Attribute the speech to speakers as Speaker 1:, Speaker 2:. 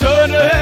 Speaker 1: Arizona